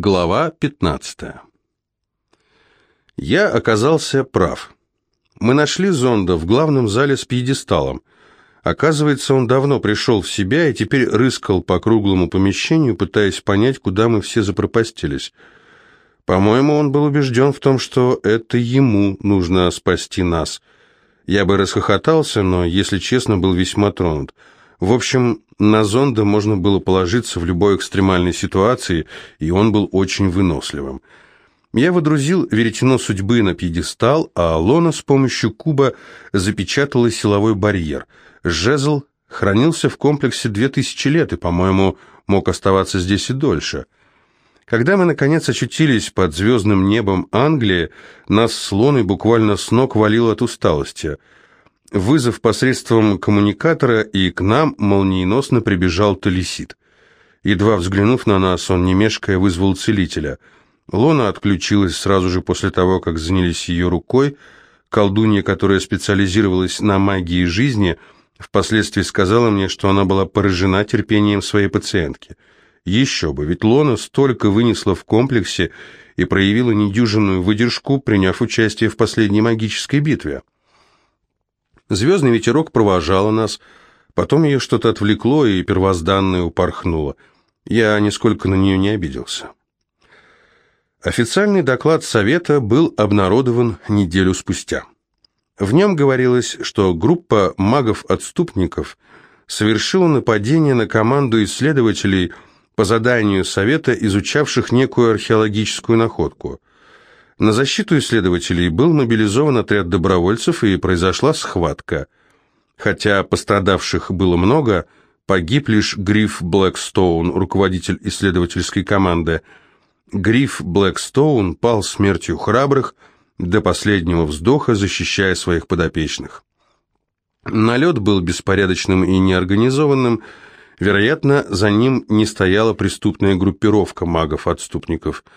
Глава 15. Я оказался прав. Мы нашли зонда в главном зале с пьедесталом. Оказывается, он давно пришел в себя и теперь рыскал по круглому помещению, пытаясь понять, куда мы все запропастились. По-моему, он был убежден в том, что это ему нужно спасти нас. Я бы расхохотался, но, если честно, был весьма тронут. В общем, на зонда можно было положиться в любой экстремальной ситуации, и он был очень выносливым. Я водрузил веретено судьбы на пьедестал, а Лона с помощью куба запечатала силовой барьер. Жезл хранился в комплексе две тысячи лет и, по-моему, мог оставаться здесь и дольше. Когда мы, наконец, очутились под звездным небом Англии, нас с Лоной буквально с ног валило от усталости – Вызов посредством коммуникатора, и к нам молниеносно прибежал Талисид. Едва взглянув на нас, он, не мешкая, вызвал целителя. Лона отключилась сразу же после того, как занялись ее рукой. Колдунья, которая специализировалась на магии жизни, впоследствии сказала мне, что она была поражена терпением своей пациентки. Еще бы, ведь Лона столько вынесла в комплексе и проявила недюжинную выдержку, приняв участие в последней магической битве. Звездный ветерок провожал нас, потом ее что-то отвлекло, и первозданное упорхнуло. Я нисколько на нее не обиделся. Официальный доклад Совета был обнародован неделю спустя. В нем говорилось, что группа магов-отступников совершила нападение на команду исследователей по заданию Совета, изучавших некую археологическую находку. На защиту исследователей был мобилизован отряд добровольцев и произошла схватка. Хотя пострадавших было много, погиб лишь Гриф Блэкстоун, руководитель исследовательской команды. Гриф Блэкстоун пал смертью храбрых, до последнего вздоха защищая своих подопечных. Налет был беспорядочным и неорганизованным, вероятно, за ним не стояла преступная группировка магов-отступников –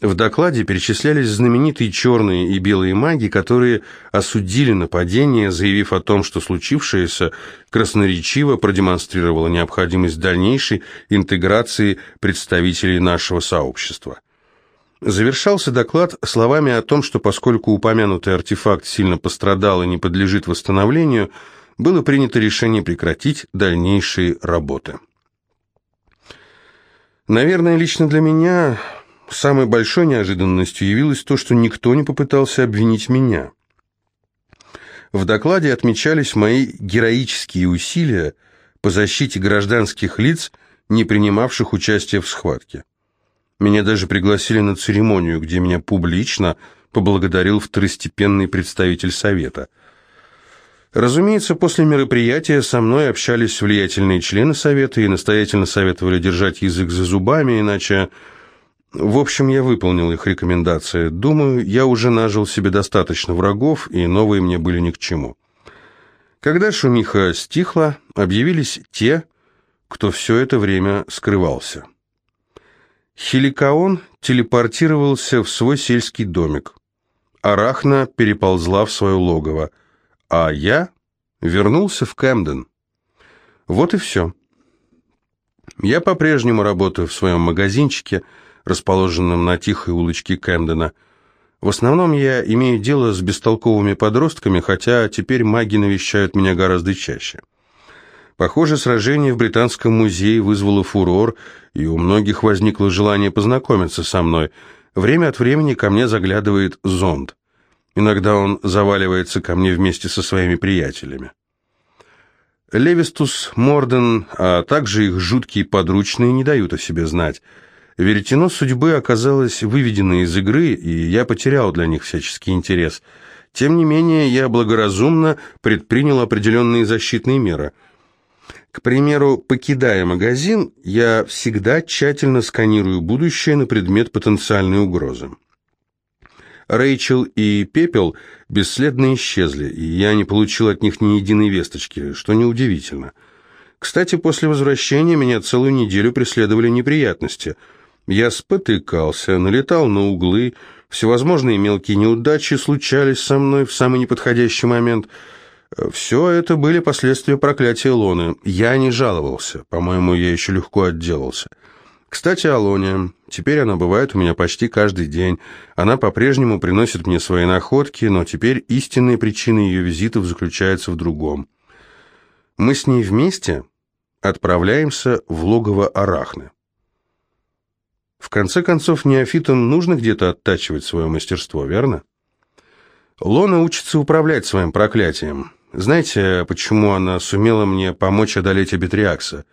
в докладе перечислялись знаменитые черные и белые маги, которые осудили нападение, заявив о том, что случившееся красноречиво продемонстрировало необходимость дальнейшей интеграции представителей нашего сообщества. Завершался доклад словами о том, что поскольку упомянутый артефакт сильно пострадал и не подлежит восстановлению, было принято решение прекратить дальнейшие работы. Наверное, лично для меня Самой большой неожиданностью явилось то, что никто не попытался обвинить меня. В докладе отмечались мои героические усилия по защите гражданских лиц, не принимавших участие в схватке. Меня даже пригласили на церемонию, где меня публично поблагодарил второстепенный представитель Совета. Разумеется, после мероприятия со мной общались влиятельные члены Совета и настоятельно советовали держать язык за зубами, иначе в общем, я выполнил их рекомендации. Думаю, я уже нажил себе достаточно врагов, и новые мне были ни к чему. Когда шумиха стихла, объявились те, кто все это время скрывался. Хиликаон телепортировался в свой сельский домик. Арахна переползла в свое логово, а я вернулся в Кэмден. Вот и все. Я по-прежнему работаю в своем магазинчике, расположенном на тихой улочке Кэмдена. В основном я имею дело с бестолковыми подростками, хотя теперь маги навещают меня гораздо чаще. Похоже, сражение в Британском музее вызвало фурор, и у многих возникло желание познакомиться со мной. Время от времени ко мне заглядывает зонд. Иногда он заваливается ко мне вместе со своими приятелями. Левистус, Морден, а также их жуткие подручные не дают о себе знать – Веретено судьбы оказалось выведено из игры, и я потерял для них всяческий интерес. Тем не менее, я благоразумно предпринял определенные защитные меры. К примеру, покидая магазин, я всегда тщательно сканирую будущее на предмет потенциальной угрозы. Рэйчел и Пепел бесследно исчезли, и я не получил от них ни единой весточки, что неудивительно. Кстати, после возвращения меня целую неделю преследовали неприятности – я спотыкался, налетал на углы, всевозможные мелкие неудачи случались со мной в самый неподходящий момент. Все это были последствия проклятия Лоны. Я не жаловался, по-моему, я еще легко отделался. Кстати, Алония. Теперь она бывает у меня почти каждый день. Она по-прежнему приносит мне свои находки, но теперь истинная причина ее визитов заключается в другом. Мы с ней вместе отправляемся в логово Арахны. В конце концов, неофитам нужно где-то оттачивать свое мастерство, верно? Лона учится управлять своим проклятием. Знаете, почему она сумела мне помочь одолеть Абитриакса?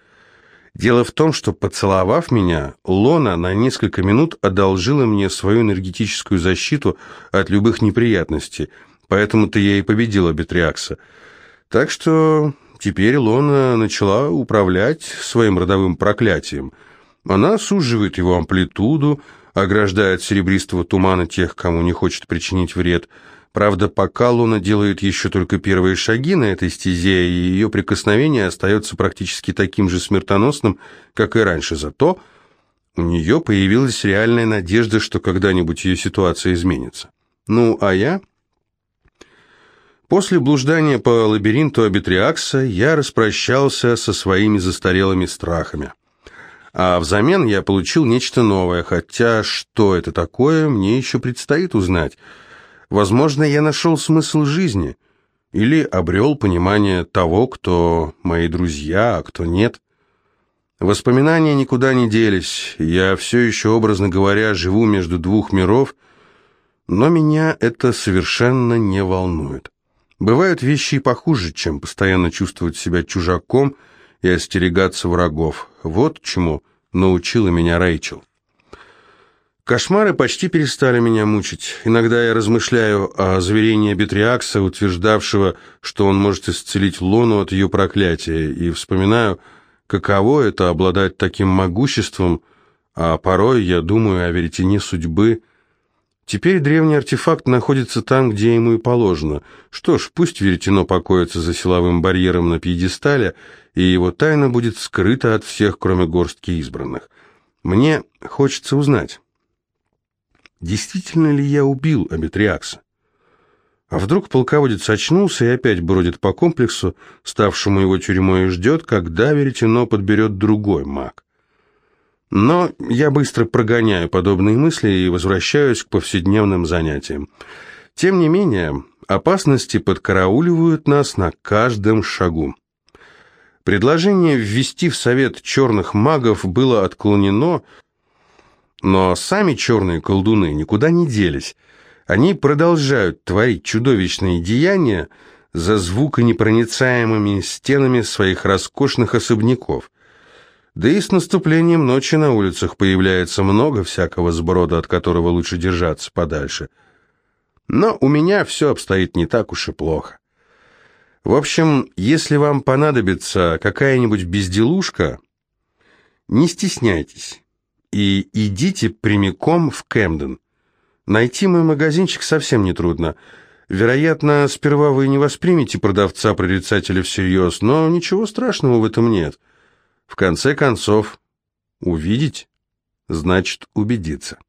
Дело в том, что, поцеловав меня, Лона на несколько минут одолжила мне свою энергетическую защиту от любых неприятностей, поэтому-то я и победила Абитриакса. Так что теперь Лона начала управлять своим родовым проклятием – она суживает его амплитуду, ограждает серебристого тумана тех, кому не хочет причинить вред. Правда, пока Луна делает еще только первые шаги на этой стезе, и ее прикосновение остается практически таким же смертоносным, как и раньше. Зато у нее появилась реальная надежда, что когда-нибудь ее ситуация изменится. Ну, а я... После блуждания по лабиринту Абитриакса я распрощался со своими застарелыми страхами а взамен я получил нечто новое, хотя что это такое, мне еще предстоит узнать. Возможно, я нашел смысл жизни или обрел понимание того, кто мои друзья, а кто нет. Воспоминания никуда не делись, я все еще, образно говоря, живу между двух миров, но меня это совершенно не волнует. Бывают вещи и похуже, чем постоянно чувствовать себя чужаком и остерегаться врагов. Вот чему научила меня Рэйчел. Кошмары почти перестали меня мучить. Иногда я размышляю о заверении Бетриакса, утверждавшего, что он может исцелить Лону от ее проклятия, и вспоминаю, каково это обладать таким могуществом, а порой я думаю о веретене судьбы. Теперь древний артефакт находится там, где ему и положено. Что ж, пусть веретено покоится за силовым барьером на пьедестале, и его тайна будет скрыта от всех, кроме горстки избранных. Мне хочется узнать, действительно ли я убил Абитриакса? А вдруг полководец очнулся и опять бродит по комплексу, ставшему его тюрьмой, и ждет, когда веретено подберет другой маг. Но я быстро прогоняю подобные мысли и возвращаюсь к повседневным занятиям. Тем не менее, опасности подкарауливают нас на каждом шагу. Предложение ввести в совет черных магов было отклонено, но сами черные колдуны никуда не делись. Они продолжают творить чудовищные деяния за звуконепроницаемыми стенами своих роскошных особняков. Да и с наступлением ночи на улицах появляется много всякого сброда, от которого лучше держаться подальше. Но у меня все обстоит не так уж и плохо. В общем, если вам понадобится какая-нибудь безделушка, не стесняйтесь и идите прямиком в Кэмден. Найти мой магазинчик совсем нетрудно. Вероятно, сперва вы не воспримете продавца-прорицателя всерьез, но ничего страшного в этом нет. В конце концов, увидеть значит убедиться.